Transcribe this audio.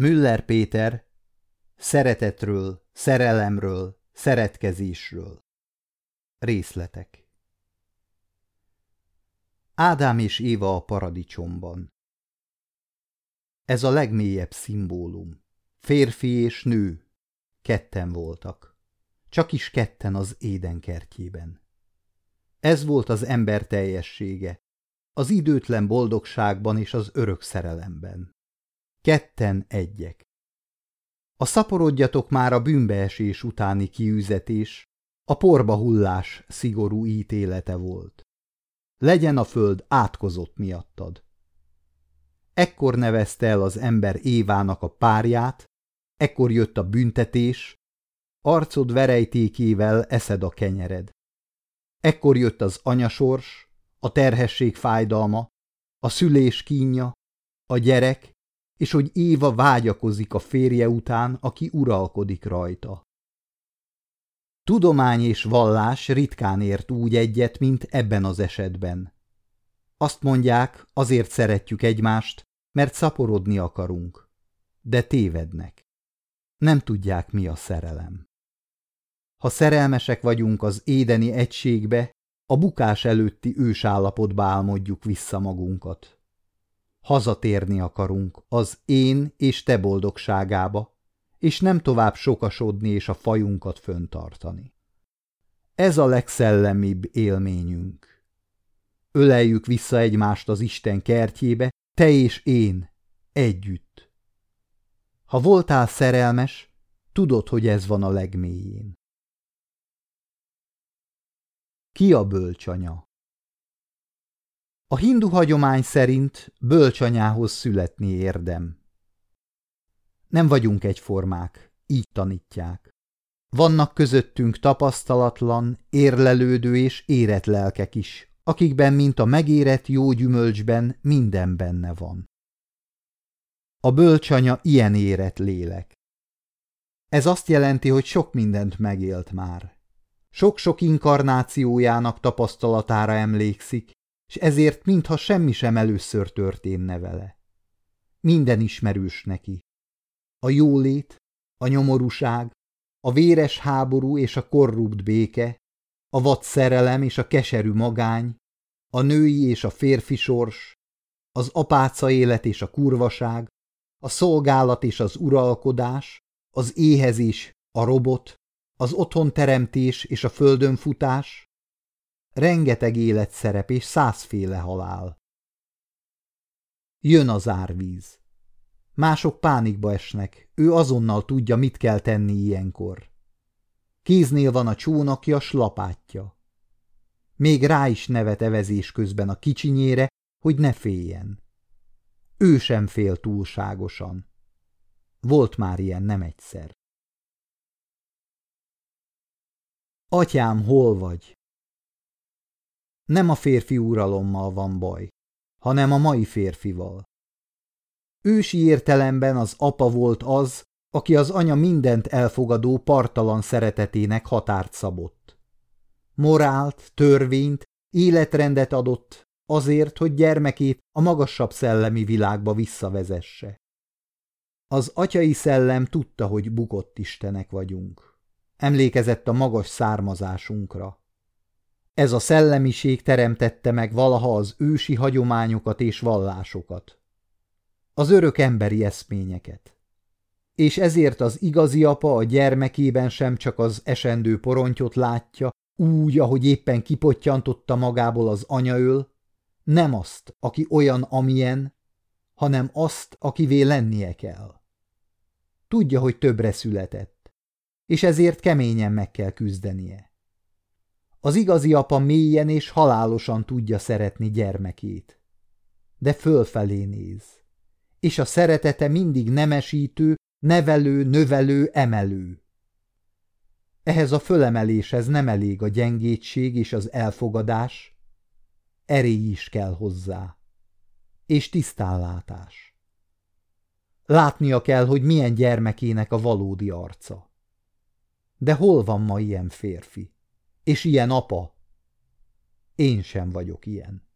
Müller Péter Szeretetről, szerelemről, szeretkezésről Részletek Ádám és Éva a paradicsomban Ez a legmélyebb szimbólum. Férfi és nő. Ketten voltak. Csak is ketten az édenkertjében. Ez volt az ember teljessége, az időtlen boldogságban és az örök szerelemben. Ketten egyek. A szaporodjatok már a bűnbeesés utáni kiüzetés, a porba hullás szigorú ítélete volt. Legyen a föld átkozott miattad. Ekkor nevezte el az ember Évának a párját, ekkor jött a büntetés, arcod verejtékével eszed a kenyered. Ekkor jött az anyasors, a terhesség fájdalma, a szülés kínja, a gyerek, és hogy Éva vágyakozik a férje után, aki uralkodik rajta. Tudomány és vallás ritkán ért úgy egyet, mint ebben az esetben. Azt mondják, azért szeretjük egymást, mert szaporodni akarunk. De tévednek. Nem tudják, mi a szerelem. Ha szerelmesek vagyunk az édeni egységbe, a bukás előtti ősállapotba álmodjuk vissza magunkat. Hazatérni akarunk az én és te boldogságába, és nem tovább sokasodni és a fajunkat föntartani. Ez a legszellemibb élményünk. Öleljük vissza egymást az Isten kertjébe, te és én, együtt. Ha voltál szerelmes, tudod, hogy ez van a legmélyén. Ki a bölcsanya? A hindu hagyomány szerint bölcsanyához születni érdem. Nem vagyunk egyformák, így tanítják. Vannak közöttünk tapasztalatlan, érlelődő és érett lelkek is, akikben, mint a megérett jó gyümölcsben, minden benne van. A bölcsanya ilyen érett lélek. Ez azt jelenti, hogy sok mindent megélt már. Sok-sok inkarnációjának tapasztalatára emlékszik, és ezért mintha semmi sem először történne vele. Minden ismerős neki. A jólét, a nyomorúság, a véres háború és a korrupt béke, a vad szerelem és a keserű magány, a női és a férfi sors, az apáca élet és a kurvaság, a szolgálat és az uralkodás, az éhezés, a robot, az otthonteremtés és a földön futás, rengeteg életszerep és százféle halál. Jön az árvíz. Mások pánikba esnek, ő azonnal tudja, mit kell tenni ilyenkor. Kéznél van a csónakja, slapátja. Még rá is nevet evezés közben a kicsinyére, hogy ne féljen. Ő sem fél túlságosan. Volt már ilyen nem egyszer. Atyám, hol vagy? Nem a férfi uralommal van baj, hanem a mai férfival. Ősi értelemben az apa volt az, aki az anya mindent elfogadó partalan szeretetének határt szabott. Morált, törvényt, életrendet adott azért, hogy gyermekét a magasabb szellemi világba visszavezesse. Az atyai szellem tudta, hogy bukott istenek vagyunk. Emlékezett a magas származásunkra. Ez a szellemiség teremtette meg valaha az ősi hagyományokat és vallásokat. Az örök emberi eszményeket. És ezért az igazi apa a gyermekében sem csak az esendő porontyot látja, úgy, ahogy éppen kipottyantotta magából az anyaöl, nem azt, aki olyan, amilyen, hanem azt, akivé lennie kell. Tudja, hogy többre született, és ezért keményen meg kell küzdenie. Az igazi apa mélyen és halálosan tudja szeretni gyermekét. De fölfelé néz, és a szeretete mindig nemesítő, nevelő, növelő, emelő. Ehhez a fölemeléshez nem elég a gyengétség és az elfogadás, erély is kell hozzá, és tisztánlátás. Látnia kell, hogy milyen gyermekének a valódi arca. De hol van ma ilyen férfi? És ilyen apa? Én sem vagyok ilyen.